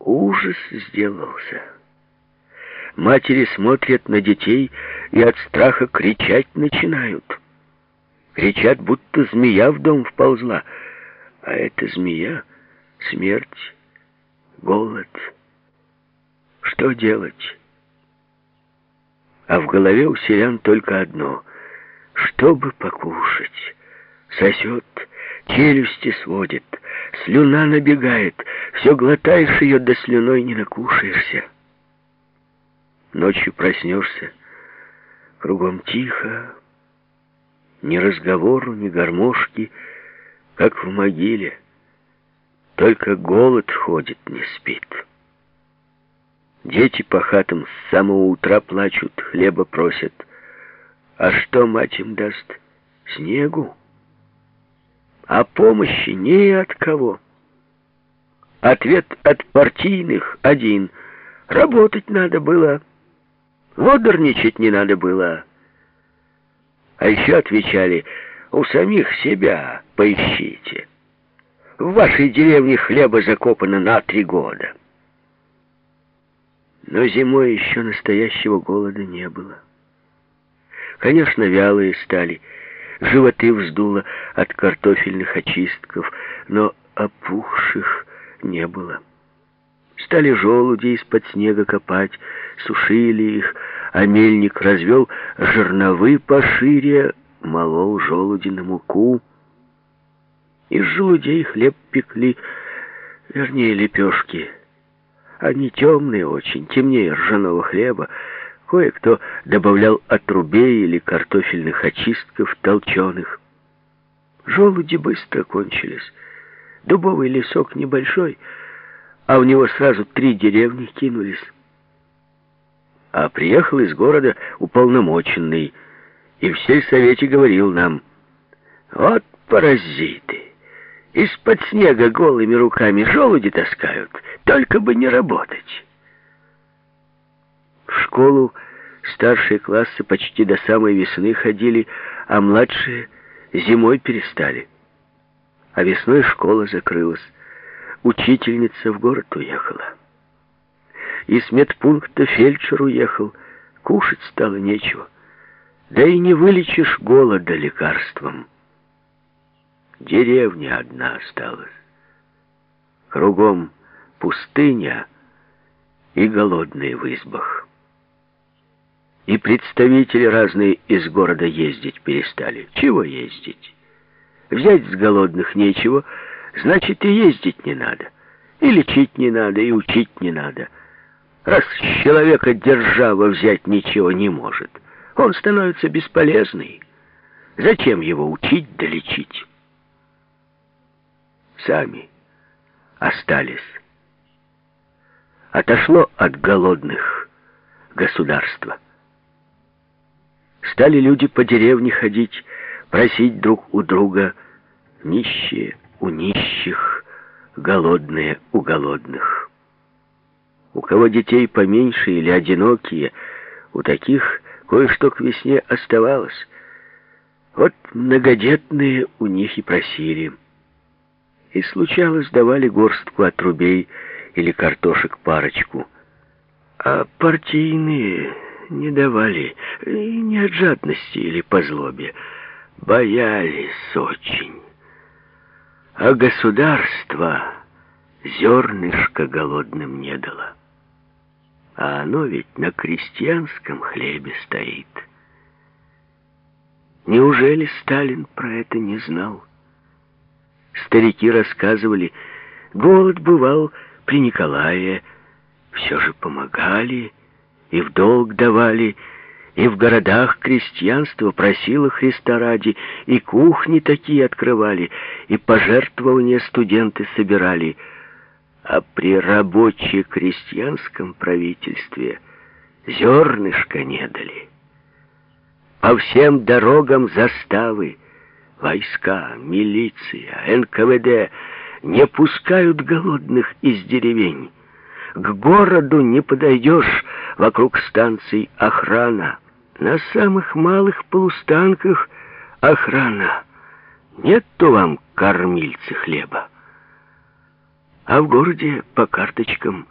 Ужас сделался. Матери смотрят на детей и от страха кричать начинают. Кричат, будто змея в дом вползла. А эта змея — смерть, голод. Что делать? А в голове у селян только одно — чтобы покушать. Сосет, челюсти сводит, слюна набегает, все глотаешь ее, да слюной не накушаешься. Ночью проснешься, кругом тихо, ни разговору, ни гармошки, как в могиле. Только голод ходит, не спит. Дети по хатам с самого утра плачут, хлеба просят. А что мать им даст? Снегу? А помощи ни от кого. Ответ от партийных один. Работать надо было. Водорничать не надо было. А еще отвечали, у самих себя поищите. В вашей деревне хлеба закопано на три года. Но зимой еще настоящего голода не было. Конечно, вялые стали, животы вздуло от картофельных очистков, но опухших не было. Стали желуди из-под снега копать, сушили их, а мельник развел жерновы пошире, молол желуди на муку. Из желудей хлеб пекли, вернее, лепешки. Они темные очень, темнее ржаного хлеба. Кое-кто добавлял отрубей или картофельных очистков толченых. Желуди быстро кончились. Дубовый лесок небольшой, а в него сразу три деревни кинулись а приехал из города уполномоченный, и в сельсовете говорил нам, «Вот паразиты! Из-под снега голыми руками желуди таскают, только бы не работать!» В школу старшие классы почти до самой весны ходили, а младшие зимой перестали. А весной школа закрылась, учительница в город уехала. Из медпункта фельдшер уехал. Кушать стало нечего. Да и не вылечишь голода лекарством. Деревня одна осталась. Кругом пустыня и голодные в избах. И представители разные из города ездить перестали. Чего ездить? Взять с голодных нечего, значит и ездить не надо. И лечить не надо, и учить не надо. Раз человека держава взять ничего не может, он становится бесполезный. Зачем его учить да лечить? Сами остались. Отошло от голодных государства. Стали люди по деревне ходить, просить друг у друга, нищие у нищих, голодные у голодных. У кого детей поменьше или одинокие, у таких кое-что к весне оставалось. Вот многодетные у них и просили. И случалось, давали горстку отрубей или картошек парочку. А партийные не давали, и не от жадности или по злобе. Боялись очень. А государство зернышко голодным не дало. А оно ведь на крестьянском хлебе стоит. Неужели Сталин про это не знал? Старики рассказывали, голод бывал при Николае, все же помогали, и в долг давали, и в городах крестьянство просило Христа ради, и кухни такие открывали, и пожертвования студенты собирали — а при рабоче-крестьянском правительстве зернышка не дали. По всем дорогам заставы, войска, милиция, НКВД не пускают голодных из деревень. К городу не подойдешь, вокруг станций охрана. На самых малых полустанках охрана. Нету вам кормильцы хлеба. А в городе по карточкам